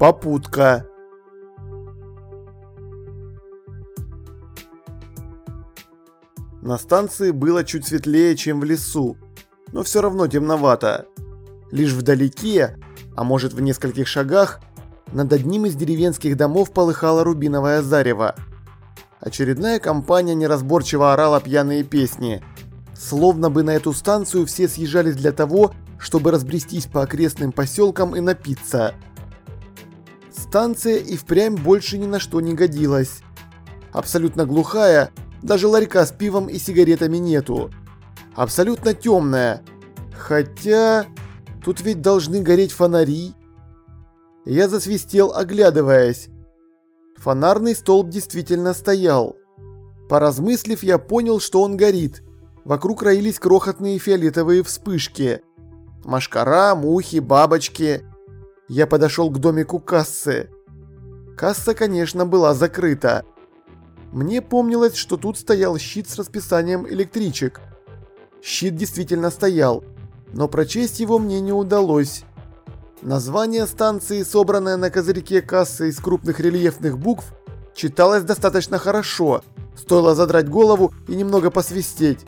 Попутка. На станции было чуть светлее, чем в лесу, но все равно темновато. Лишь вдалеке, а может в нескольких шагах, над одним из деревенских домов полыхало рубиновое зарево. Очередная компания неразборчиво орала пьяные песни. Словно бы на эту станцию все съезжались для того, чтобы разбрестись по окрестным поселкам и напиться. Станция и впрямь больше ни на что не годилась. Абсолютно глухая, даже ларька с пивом и сигаретами нету. Абсолютно темная. Хотя, тут ведь должны гореть фонари. Я засвистел, оглядываясь. Фонарный столб действительно стоял. Поразмыслив, я понял, что он горит. Вокруг роились крохотные фиолетовые вспышки. Машкара, мухи, бабочки. Я подошел к домику кассы. Касса, конечно, была закрыта. Мне помнилось, что тут стоял щит с расписанием электричек. Щит действительно стоял, но прочесть его мне не удалось. Название станции, собранное на козырьке кассы из крупных рельефных букв, читалось достаточно хорошо, стоило задрать голову и немного посвистеть.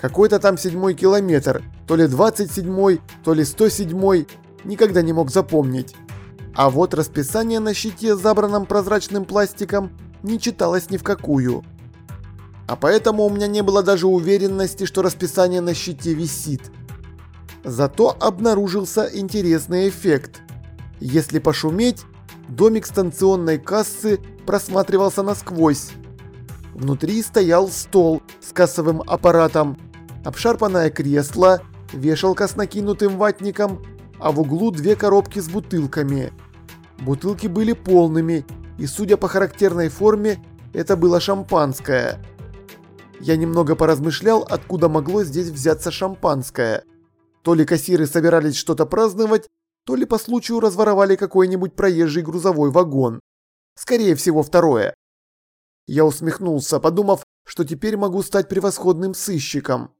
Какой-то там седьмой километр, то ли 27, то ли 107, никогда не мог запомнить. А вот расписание на щите, забранном прозрачным пластиком, не читалось ни в какую. А поэтому у меня не было даже уверенности, что расписание на щите висит. Зато обнаружился интересный эффект. Если пошуметь, домик станционной кассы просматривался насквозь. Внутри стоял стол с кассовым аппаратом, обшарпанное кресло, вешалка с накинутым ватником, а в углу две коробки с бутылками. Бутылки были полными, и судя по характерной форме, это было шампанское. Я немного поразмышлял, откуда могло здесь взяться шампанское. То ли кассиры собирались что-то праздновать, то ли по случаю разворовали какой-нибудь проезжий грузовой вагон. Скорее всего, второе. Я усмехнулся, подумав, что теперь могу стать превосходным сыщиком.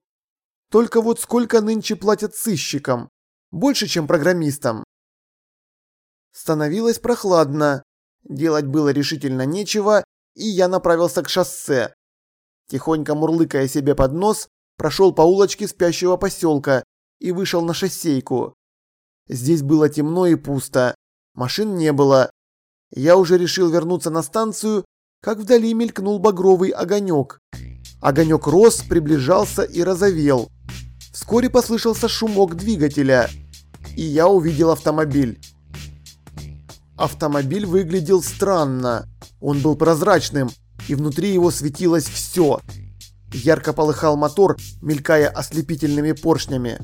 Только вот сколько нынче платят сыщикам? Больше, чем программистам. Становилось прохладно. Делать было решительно нечего, и я направился к шоссе. Тихонько мурлыкая себе под нос, прошел по улочке спящего поселка и вышел на шоссейку. Здесь было темно и пусто, машин не было. Я уже решил вернуться на станцию, как вдали мелькнул багровый огонек. Огонек рос, приближался и розовел. Вскоре послышался шумок двигателя, и я увидел автомобиль. Автомобиль выглядел странно. Он был прозрачным, и внутри его светилось все. Ярко полыхал мотор, мелькая ослепительными поршнями.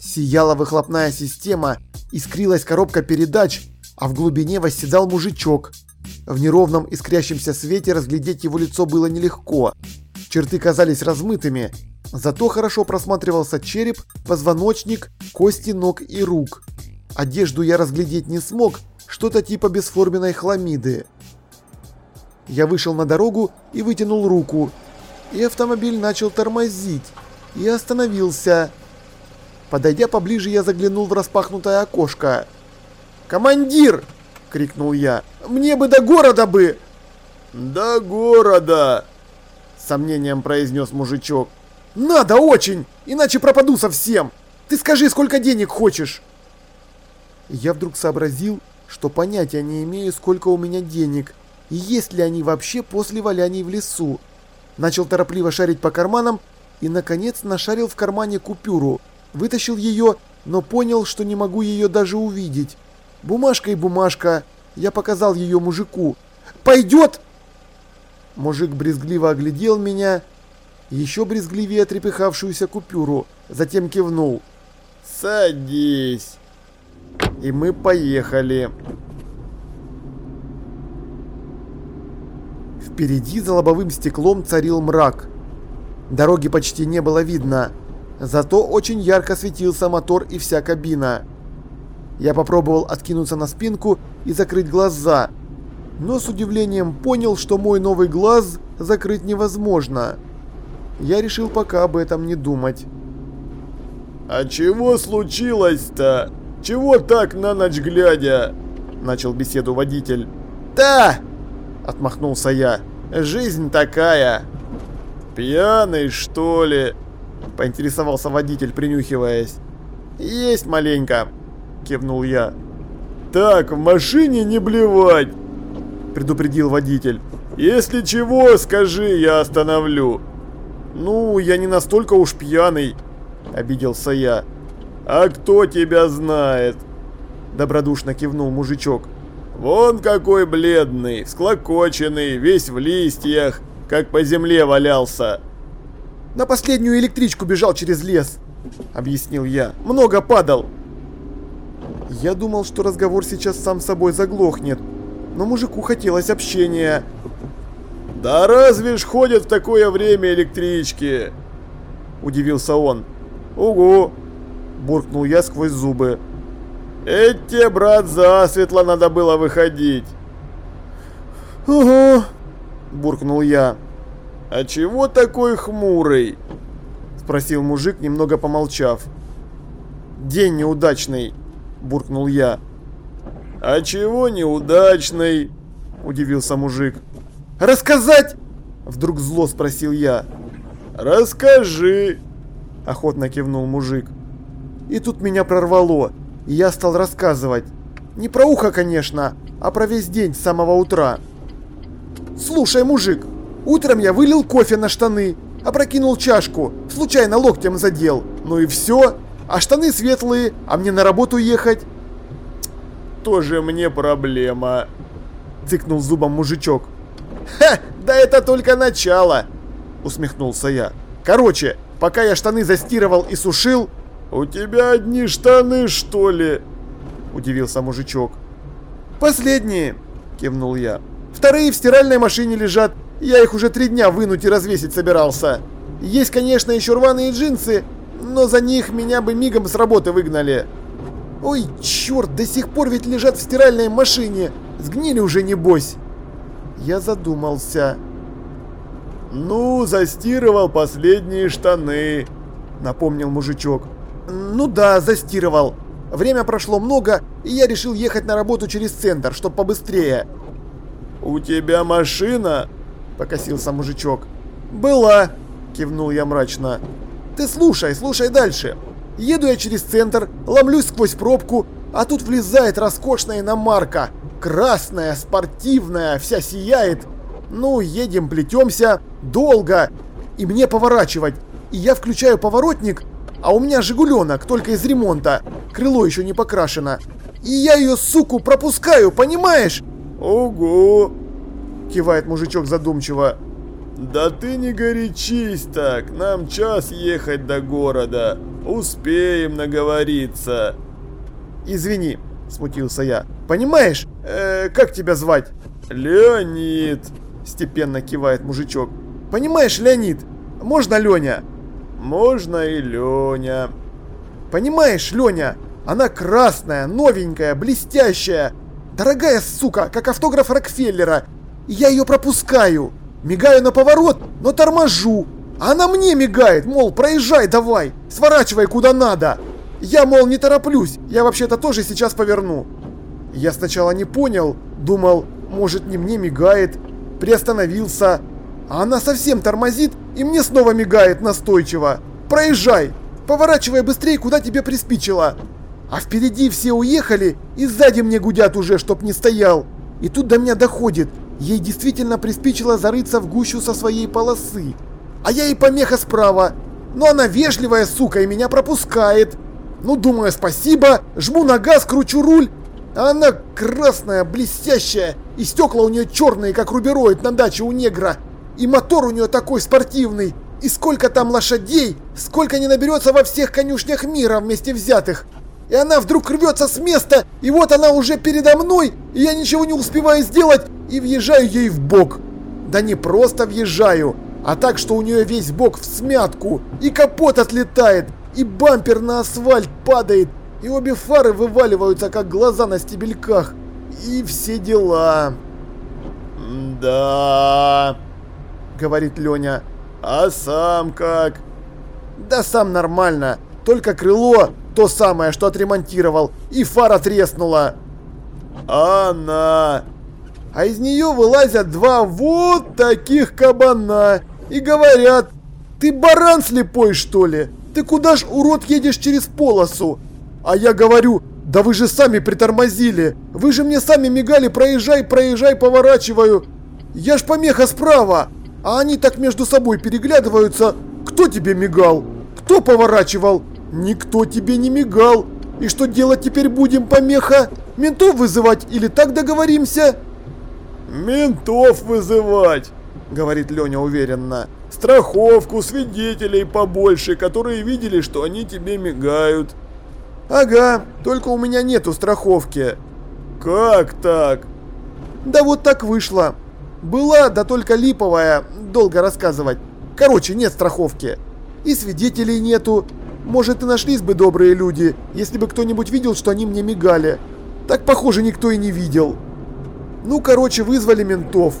Сияла выхлопная система, искрилась коробка передач, а в глубине восседал мужичок. В неровном искрящемся свете разглядеть его лицо было нелегко. Черты казались размытыми, зато хорошо просматривался череп, позвоночник, кости ног и рук. Одежду я разглядеть не смог, что-то типа бесформенной хламиды. Я вышел на дорогу и вытянул руку, и автомобиль начал тормозить, и остановился. Подойдя поближе, я заглянул в распахнутое окошко. «Командир!» — крикнул я. «Мне бы до города бы!» «До города!» — сомнением произнес мужичок. «Надо очень, иначе пропаду совсем! Ты скажи, сколько денег хочешь!» Я вдруг сообразил, что понятия не имею, сколько у меня денег, и есть ли они вообще после валяний в лесу. Начал торопливо шарить по карманам и, наконец, нашарил в кармане купюру — Вытащил ее, но понял, что не могу ее даже увидеть. Бумажка и бумажка. Я показал ее мужику. «Пойдет!» Мужик брезгливо оглядел меня, еще брезгливее трепыхавшуюся купюру, затем кивнул. «Садись!» И мы поехали. Впереди за лобовым стеклом царил мрак. Дороги почти не было видно. Зато очень ярко светился мотор и вся кабина. Я попробовал откинуться на спинку и закрыть глаза, но с удивлением понял, что мой новый глаз закрыть невозможно. Я решил пока об этом не думать. «А чего случилось-то? Чего так на ночь глядя?» начал беседу водитель. «Да!» – отмахнулся я. «Жизнь такая!» «Пьяный, что ли?» – поинтересовался водитель, принюхиваясь. «Есть маленько», – кивнул я. «Так, в машине не блевать!» – предупредил водитель. «Если чего, скажи, я остановлю». «Ну, я не настолько уж пьяный», – обиделся я. «А кто тебя знает?» – добродушно кивнул мужичок. «Вон какой бледный, склокоченный, весь в листьях, как по земле валялся». «На последнюю электричку бежал через лес», – объяснил я. «Много падал». Я думал, что разговор сейчас сам собой заглохнет, но мужику хотелось общения. «Да разве ж ходят в такое время электрички?» – удивился он. «Угу!» – буркнул я сквозь зубы. «Эти, брат, засветло надо было выходить!» «Угу!» – буркнул я. «А чего такой хмурый?» – спросил мужик, немного помолчав. «День неудачный!» – буркнул я. «А чего неудачный?» – удивился мужик. «Рассказать?» – вдруг зло спросил я. «Расскажи!» – охотно кивнул мужик. И тут меня прорвало, и я стал рассказывать. Не про ухо, конечно, а про весь день с самого утра. «Слушай, мужик, утром я вылил кофе на штаны, опрокинул чашку, случайно локтем задел, ну и все, а штаны светлые, а мне на работу ехать». «Тоже мне проблема», – цыкнул зубом мужичок. «Ха, да это только начало!» – усмехнулся я. «Короче, пока я штаны застирывал и сушил...» «У тебя одни штаны, что ли?» – удивился мужичок. «Последние!» – кивнул я. «Вторые в стиральной машине лежат, я их уже три дня вынуть и развесить собирался. Есть, конечно, еще рваные джинсы, но за них меня бы мигом с работы выгнали. Ой, черт, до сих пор ведь лежат в стиральной машине, сгнили уже небось». Я задумался. «Ну, застирывал последние штаны», — напомнил мужичок. «Ну да, застирывал. Время прошло много, и я решил ехать на работу через центр, чтоб побыстрее». «У тебя машина?» — покосился мужичок. «Была», — кивнул я мрачно. «Ты слушай, слушай дальше. Еду я через центр, ломлюсь сквозь пробку, а тут влезает роскошная иномарка. Красная, спортивная, вся сияет. Ну, едем, плетемся. Долго. И мне поворачивать. И я включаю поворотник, а у меня Жигуленок, только из ремонта. Крыло еще не покрашено. И я ее, суку, пропускаю, понимаешь? Ого! Кивает мужичок задумчиво. Да ты не горячись так, нам час ехать до города. Успеем наговориться. Извини, смутился я. Понимаешь, э, как тебя звать? Леонид, степенно кивает мужичок. Понимаешь, Леонид, можно Леня? Можно и Леня. Понимаешь, Леня, она красная, новенькая, блестящая. Дорогая сука, как автограф Рокфеллера. я ее пропускаю. Мигаю на поворот, но торможу. Она мне мигает, мол, проезжай давай, сворачивай куда надо. Я, мол, не тороплюсь, я вообще-то тоже сейчас поверну. Я сначала не понял, думал, может не мне мигает, приостановился. А она совсем тормозит и мне снова мигает настойчиво. Проезжай, поворачивай быстрее, куда тебе приспичило. А впереди все уехали и сзади мне гудят уже, чтоб не стоял. И тут до меня доходит, ей действительно приспичило зарыться в гущу со своей полосы. А я ей помеха справа. Но она вежливая, сука, и меня пропускает. Ну, думаю, спасибо, жму на газ, кручу руль. А она красная, блестящая, и стекла у нее черные, как рубероид на даче у негра. И мотор у нее такой спортивный. И сколько там лошадей, сколько не наберется во всех конюшнях мира вместе взятых. И она вдруг рвется с места, и вот она уже передо мной, и я ничего не успеваю сделать, и въезжаю ей в бок. Да не просто въезжаю, а так, что у нее весь бок в смятку, и капот отлетает, и бампер на асфальт падает, и обе фары вываливаются, как глаза на стебельках. И все дела. «Да...» — говорит Леня. «А сам как?» «Да сам нормально. Только крыло, то самое, что отремонтировал, и фара треснула». Она. А из нее вылазят два вот таких кабана и говорят, ты баран слепой что ли? Ты куда ж, урод, едешь через полосу? А я говорю, да вы же сами притормозили. Вы же мне сами мигали, проезжай, проезжай, поворачиваю. Я ж помеха справа. А они так между собой переглядываются. Кто тебе мигал? Кто поворачивал? Никто тебе не мигал. И что делать теперь будем, помеха? Ментов вызывать или так договоримся? Ментов вызывать, говорит Леня уверенно. Страховку, свидетелей побольше, которые видели, что они тебе мигают. Ага, только у меня нету страховки. Как так? Да вот так вышло. Была, да только липовая, долго рассказывать. Короче, нет страховки. И свидетелей нету. Может и нашлись бы добрые люди, если бы кто-нибудь видел, что они мне мигали. Так, похоже, никто и не видел. Ну, короче, вызвали ментов.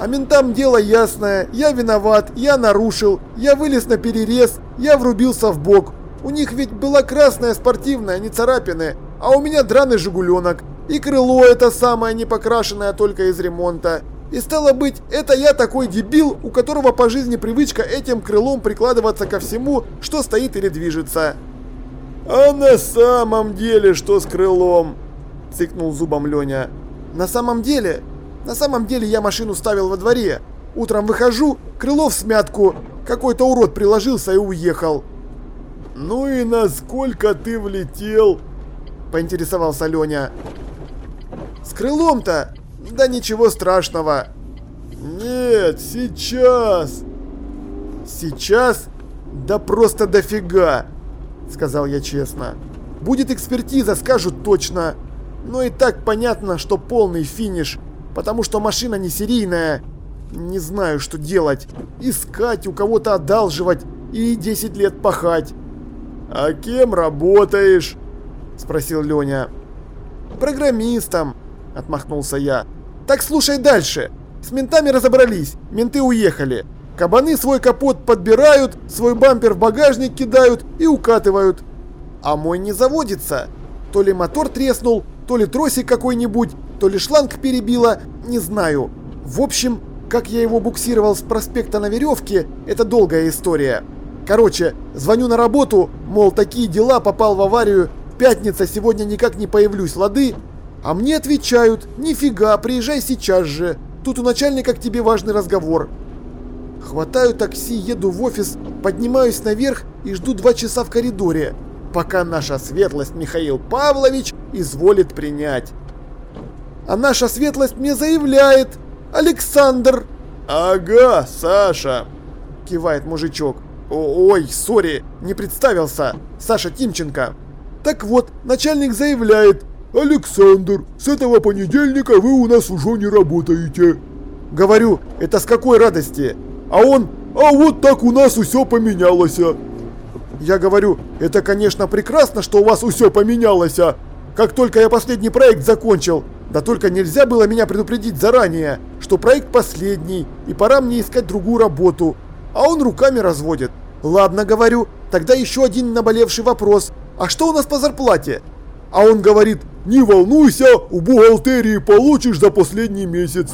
А ментам дело ясное. Я виноват, я нарушил, я вылез на перерез, я врубился в бок. У них ведь была красная спортивная, не царапины, а у меня драный жигуленок. И крыло это самое не покрашенное только из ремонта. И стало быть, это я такой дебил, у которого по жизни привычка этим крылом прикладываться ко всему, что стоит или движется. А на самом деле что с крылом? Цыкнул зубом Леня. На самом деле? На самом деле я машину ставил во дворе. Утром выхожу, крыло в смятку. Какой-то урод приложился и уехал. Ну и насколько ты влетел? Поинтересовался Леня. С крылом-то? Да ничего страшного. Нет, сейчас. Сейчас? Да просто дофига, сказал я честно. Будет экспертиза, скажут точно. Но и так понятно, что полный финиш, потому что машина не серийная. Не знаю, что делать. Искать, у кого-то одалживать и 10 лет пахать. «А кем работаешь?» – спросил Леня. «Программистом», – отмахнулся я. «Так слушай дальше. С ментами разобрались, менты уехали. Кабаны свой капот подбирают, свой бампер в багажник кидают и укатывают. А мой не заводится. То ли мотор треснул, то ли тросик какой-нибудь, то ли шланг перебило, не знаю. В общем, как я его буксировал с проспекта на веревке, это долгая история. Короче, звоню на работу, мол, такие дела, попал в аварию, пятница, сегодня никак не появлюсь, лады? А мне отвечают, нифига, приезжай сейчас же, тут у начальника к тебе важный разговор. Хватаю такси, еду в офис, поднимаюсь наверх и жду два часа в коридоре пока наша светлость Михаил Павлович изволит принять. А наша светлость мне заявляет, Александр. Ага, Саша, кивает мужичок. О Ой, сори, не представился. Саша Тимченко. Так вот, начальник заявляет, Александр, с этого понедельника вы у нас уже не работаете. Говорю, это с какой радости? А он, а вот так у нас все поменялось. Я говорю, это конечно прекрасно, что у вас все поменялось, а как только я последний проект закончил. Да только нельзя было меня предупредить заранее, что проект последний, и пора мне искать другую работу. А он руками разводит. Ладно, говорю, тогда еще один наболевший вопрос. А что у нас по зарплате? А он говорит, не волнуйся, у бухгалтерии получишь за последний месяц.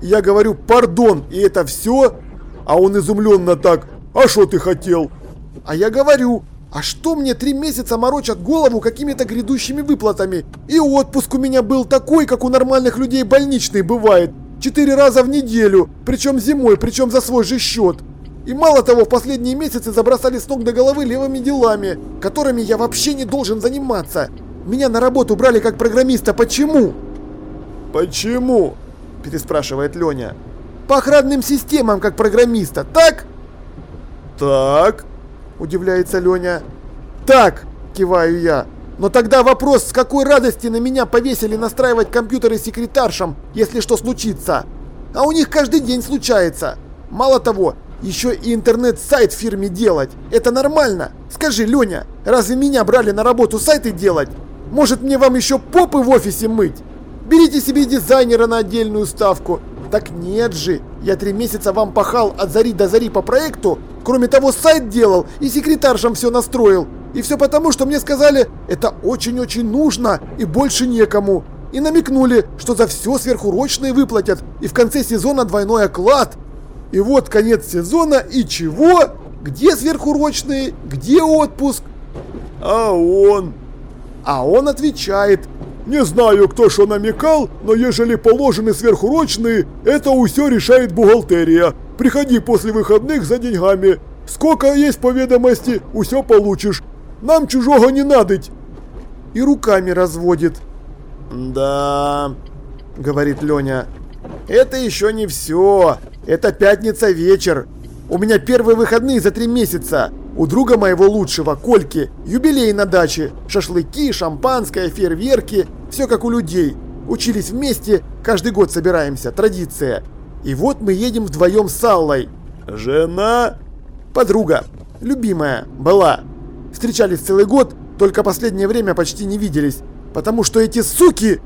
Я говорю, пардон, и это все? А он изумленно так, а что ты хотел? А я говорю, а что мне три месяца морочат голову какими-то грядущими выплатами? И отпуск у меня был такой, как у нормальных людей больничный бывает. Четыре раза в неделю, причем зимой, причем за свой же счет. И мало того, в последние месяцы забросали с ног до головы левыми делами, которыми я вообще не должен заниматься. Меня на работу брали как программиста, почему? Почему? Переспрашивает Леня. По охранным системам как программиста, так? Так, удивляется Леня. Так, киваю я. Но тогда вопрос, с какой радости на меня повесили настраивать компьютеры секретаршам, если что случится? А у них каждый день случается. Мало того, еще и интернет-сайт фирме делать. Это нормально? Скажи, Леня, разве меня брали на работу сайты делать? Может мне вам еще попы в офисе мыть? Берите себе дизайнера на отдельную ставку. Так нет же, я три месяца вам пахал от зари до зари по проекту, Кроме того, сайт делал и секретаршам все настроил. И все потому, что мне сказали, это очень-очень нужно и больше некому. и намекнули, что за все сверхурочные выплатят, и в конце сезона двойной оклад. И вот конец сезона, и чего? Где сверхурочные? Где отпуск? А он? А он отвечает. Не знаю, кто что намекал, но ежели положены сверхурочные, это все решает бухгалтерия. Приходи после выходных за деньгами. Сколько есть по ведомости, все получишь. Нам чужого не надоть. И руками разводит. Да, говорит Леня. Это еще не все. Это пятница вечер. У меня первые выходные за три месяца. У друга моего лучшего, Кольки, юбилей на даче. Шашлыки, шампанское, фейерверки. Все как у людей. Учились вместе, каждый год собираемся, традиция. И вот мы едем вдвоем с Аллой. Жена? Подруга. Любимая. Была. Встречались целый год, только последнее время почти не виделись. Потому что эти суки...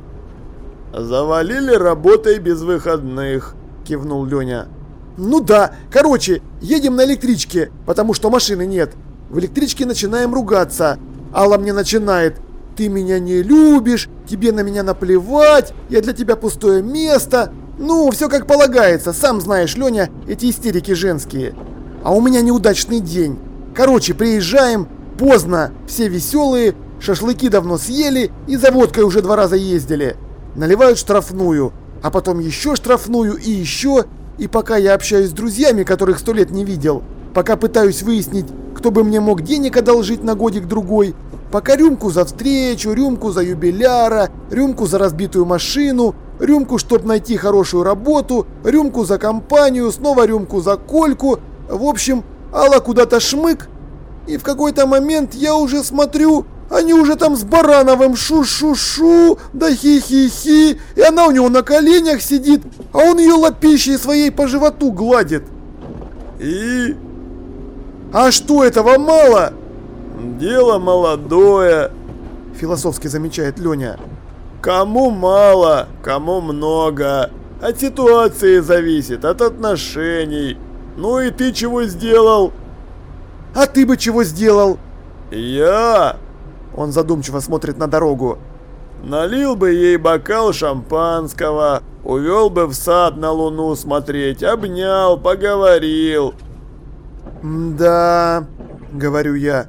Завалили работой без выходных, кивнул Леня. Ну да, короче, едем на электричке, потому что машины нет. В электричке начинаем ругаться. Алла мне начинает. Ты меня не любишь, тебе на меня наплевать, я для тебя пустое место. Ну, все как полагается, сам знаешь, Леня, эти истерики женские. А у меня неудачный день. Короче, приезжаем, поздно, все веселые, шашлыки давно съели и за водкой уже два раза ездили. Наливают штрафную, а потом еще штрафную и еще, и пока я общаюсь с друзьями, которых сто лет не видел, пока пытаюсь выяснить, кто бы мне мог денег одолжить на годик-другой, пока рюмку за встречу, рюмку за юбиляра, рюмку за разбитую машину, рюмку, чтобы найти хорошую работу, рюмку за компанию, снова рюмку за кольку, в общем, Алла куда-то шмык, и в какой-то момент я уже смотрю, они уже там с Барановым шу-шу-шу, да хи-хи-хи, и она у него на коленях сидит, а он ее лапищей своей по животу гладит. И? А что, этого мало? Дело молодое, философски замечает Леня. Кому мало, кому много. От ситуации зависит, от отношений. Ну и ты чего сделал? А ты бы чего сделал? Я? Он задумчиво смотрит на дорогу. Налил бы ей бокал шампанского, увел бы в сад на луну смотреть, обнял, поговорил. «Да...» — говорю я.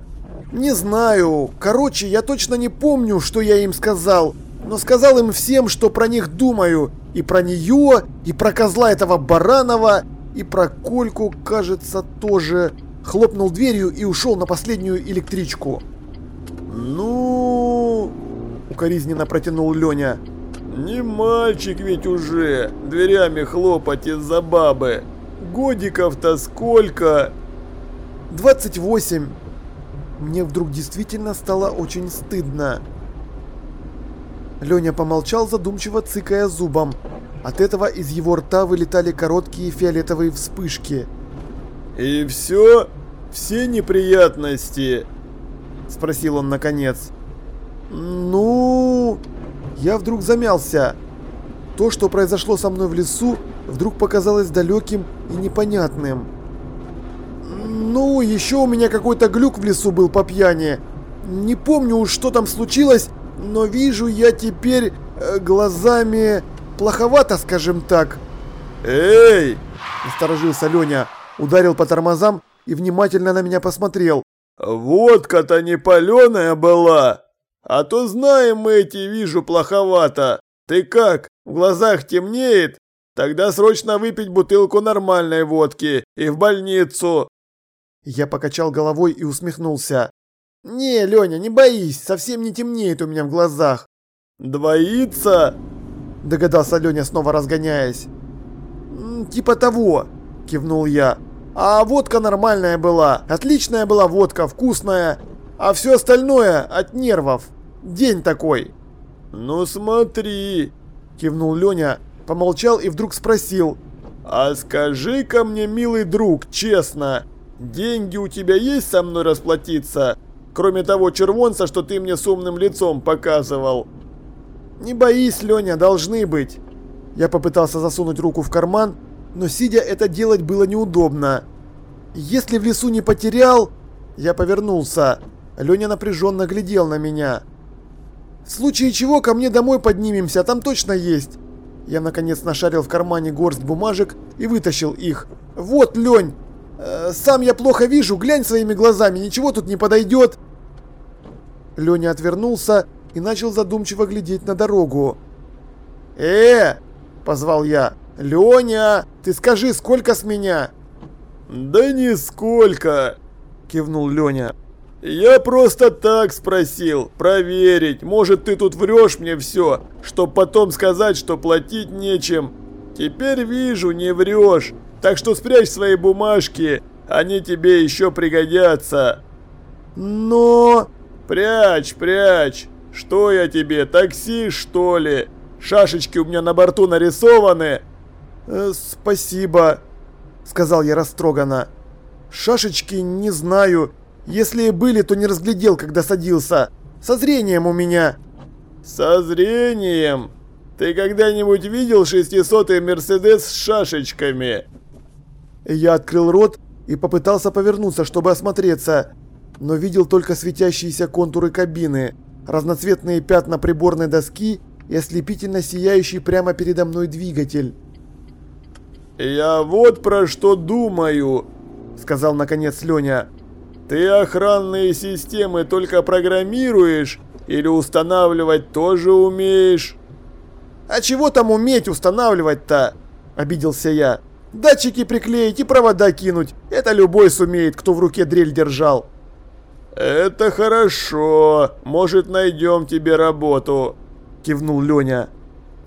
«Не знаю. Короче, я точно не помню, что я им сказал. Но сказал им всем, что про них думаю. И про нее, и про козла этого Баранова, и про Кольку, кажется, тоже. Хлопнул дверью и ушел на последнюю электричку. «Ну...» — укоризненно протянул Леня. «Не мальчик ведь уже, дверями хлопать из-за бабы. Годиков-то сколько?» «28». Мне вдруг действительно стало очень стыдно. Леня помолчал, задумчиво цыкая зубом. От этого из его рта вылетали короткие фиолетовые вспышки. «И все? Все неприятности?» Спросил он наконец. «Ну...» Я вдруг замялся. То, что произошло со мной в лесу, вдруг показалось далеким и непонятным. Ну, еще у меня какой-то глюк в лесу был по пьяни. Не помню уж, что там случилось, но вижу я теперь э, глазами плоховато, скажем так. «Эй!» – насторожился Леня, ударил по тормозам и внимательно на меня посмотрел. «Водка-то не паленая была, а то знаем мы эти, вижу, плоховато. Ты как, в глазах темнеет? Тогда срочно выпить бутылку нормальной водки и в больницу». Я покачал головой и усмехнулся. «Не, Леня, не боись, совсем не темнеет у меня в глазах». «Двоится?» – догадался Леня, снова разгоняясь. «Типа того», – кивнул я. А водка нормальная была, отличная была водка, вкусная. А все остальное от нервов. День такой. Ну смотри, кивнул Леня, помолчал и вдруг спросил. А скажи-ка мне, милый друг, честно, деньги у тебя есть со мной расплатиться? Кроме того червонца, что ты мне с умным лицом показывал. Не боись, Леня, должны быть. Я попытался засунуть руку в карман, но сидя это делать было неудобно. Если в лесу не потерял... Я повернулся. Леня напряженно глядел на меня. В случае чего ко мне домой поднимемся, там точно есть. Я наконец нашарил в кармане горсть бумажек и вытащил их. Вот, Лень, э, сам я плохо вижу, глянь своими глазами, ничего тут не подойдет. Леня отвернулся и начал задумчиво глядеть на дорогу. «Э!» – позвал я. «Леня, ты скажи, сколько с меня?» «Да нисколько!» – кивнул Леня. «Я просто так спросил, проверить, может ты тут врешь мне все, чтоб потом сказать, что платить нечем. Теперь вижу, не врешь, так что спрячь свои бумажки, они тебе еще пригодятся». «Но...» «Прячь, прячь! Что я тебе, такси, что ли? Шашечки у меня на борту нарисованы!» Э, «Спасибо», — сказал я растроганно. «Шашечки не знаю. Если и были, то не разглядел, когда садился. Со зрением у меня». «Со зрением? Ты когда-нибудь видел шестисотый Мерседес с шашечками?» Я открыл рот и попытался повернуться, чтобы осмотреться но видел только светящиеся контуры кабины, разноцветные пятна приборной доски и ослепительно сияющий прямо передо мной двигатель. «Я вот про что думаю», — сказал наконец Леня. «Ты охранные системы только программируешь или устанавливать тоже умеешь?» «А чего там уметь устанавливать-то?» – обиделся я. «Датчики приклеить и провода кинуть. Это любой сумеет, кто в руке дрель держал». «Это хорошо. Может, найдем тебе работу», – кивнул Леня.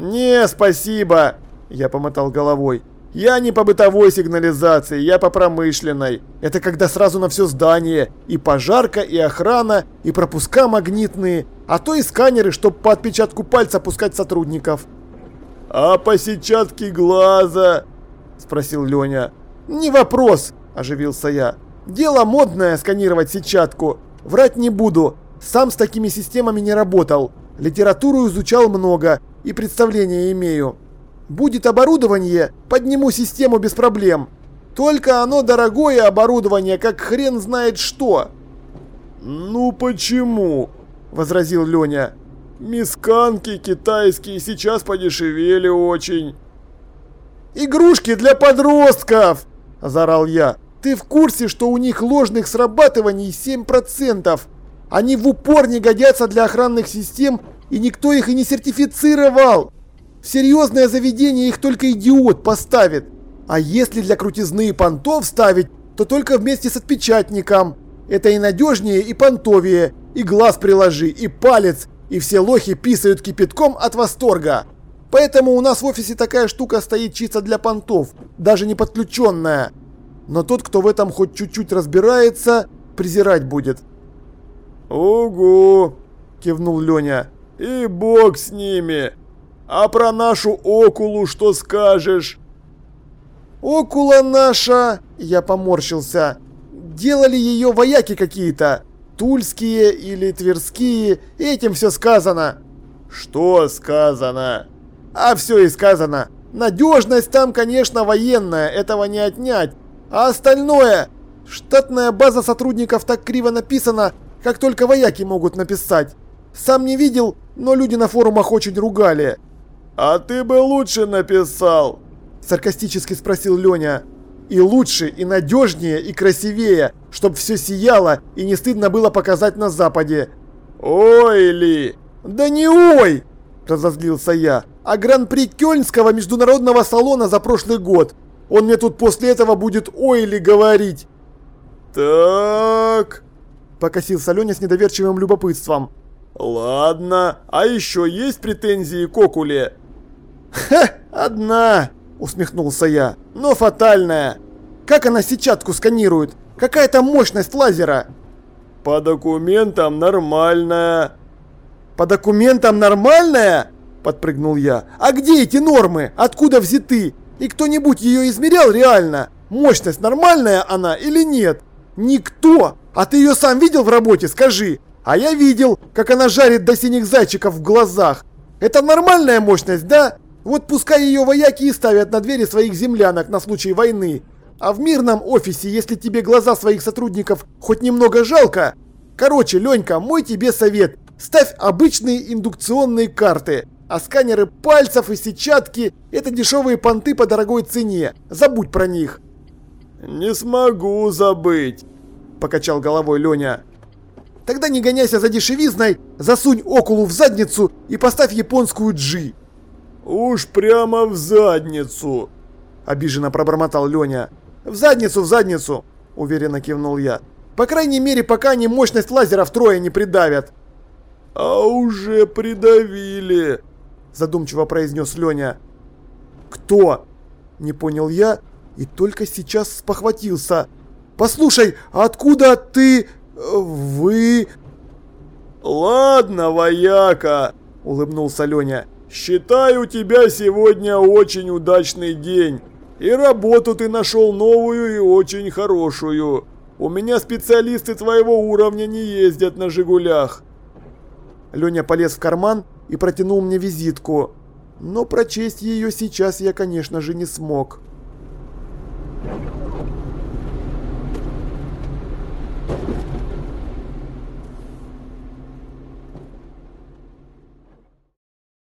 «Не, спасибо», – я помотал головой. «Я не по бытовой сигнализации, я по промышленной. Это когда сразу на все здание. И пожарка, и охрана, и пропуска магнитные, а то и сканеры, чтобы по отпечатку пальца пускать сотрудников». «А по сетчатке глаза?» – спросил Леня. «Не вопрос», – оживился я. Дело модное сканировать сетчатку. Врать не буду. Сам с такими системами не работал. Литературу изучал много и представление имею. Будет оборудование, подниму систему без проблем. Только оно дорогое оборудование, как хрен знает что. Ну почему? возразил Леня. Мисканки китайские сейчас подешевели очень. Игрушки для подростков, заорал я. Ты в курсе, что у них ложных срабатываний 7%? Они в упор не годятся для охранных систем, и никто их и не сертифицировал. В серьезное заведение их только идиот поставит. А если для крутизны и понтов ставить, то только вместе с отпечатником. Это и надежнее, и понтовее, и глаз приложи, и палец, и все лохи писают кипятком от восторга. Поэтому у нас в офисе такая штука стоит чисто для понтов, даже не подключенная но тот, кто в этом хоть чуть-чуть разбирается, презирать будет. «Угу!» – кивнул Леня. «И бог с ними! А про нашу Окулу что скажешь?» «Окула наша!» – я поморщился. «Делали ее вояки какие-то. Тульские или Тверские, этим все сказано». «Что сказано?» «А все и сказано. Надежность там, конечно, военная, этого не отнять. А остальное... Штатная база сотрудников так криво написана, как только вояки могут написать. Сам не видел, но люди на форумах очень ругали. «А ты бы лучше написал!» Саркастически спросил Леня. «И лучше, и надежнее, и красивее, чтоб все сияло и не стыдно было показать на Западе». «Ой ли!» «Да не ой!» – разозлился я. «А гран-при Кёльнского международного салона за прошлый год. Он мне тут после этого будет ой или говорить. Так. Покосился Леня с недоверчивым любопытством. Ладно, а еще есть претензии к Окуле? Ха, одна, усмехнулся я, но фатальная. Как она сетчатку сканирует? Какая там мощность лазера? По документам нормальная. По документам нормальная? Подпрыгнул я. А где эти нормы? Откуда взяты? И кто-нибудь ее измерял реально? Мощность нормальная она или нет? Никто! А ты ее сам видел в работе, скажи? А я видел, как она жарит до синих зайчиков в глазах. Это нормальная мощность, да? Вот пускай ее вояки и ставят на двери своих землянок на случай войны. А в мирном офисе, если тебе глаза своих сотрудников хоть немного жалко... Короче, Ленька, мой тебе совет. ставь обычные индукционные карты. А сканеры пальцев и сетчатки – это дешевые понты по дорогой цене. Забудь про них. «Не смогу забыть», – покачал головой Леня. «Тогда не гоняйся за дешевизной, засунь окулу в задницу и поставь японскую G». «Уж прямо в задницу», – обиженно пробормотал Леня. «В задницу, в задницу», – уверенно кивнул я. «По крайней мере, пока они мощность лазера втрое не придавят». «А уже придавили», задумчиво произнес Леня. «Кто?» – не понял я и только сейчас спохватился. «Послушай, откуда ты... вы...» «Ладно, вояка!» – улыбнулся Леня. «Считай, у тебя сегодня очень удачный день. И работу ты нашел новую и очень хорошую. У меня специалисты твоего уровня не ездят на «Жигулях». Леня полез в карман и протянул мне визитку. Но прочесть ее сейчас я, конечно же, не смог.